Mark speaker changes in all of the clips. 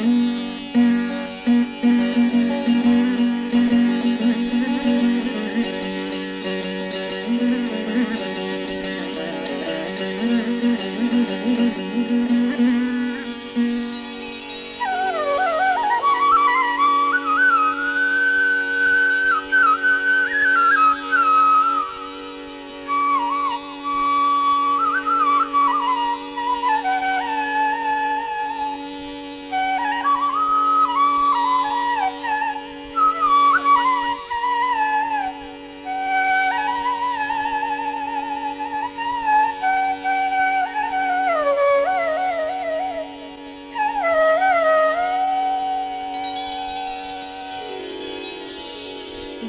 Speaker 1: Mm-hmm.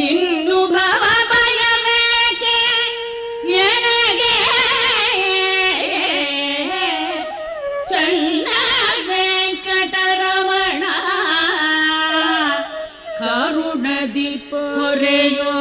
Speaker 1: ಇನ್ನು ಭವ ಬಯಬೇಕೆ ನನಗೆ ಚನ್ನ ವೆಂಕಟರಮಣ ಕರುಣದಿ ಪೊರೆಯೋ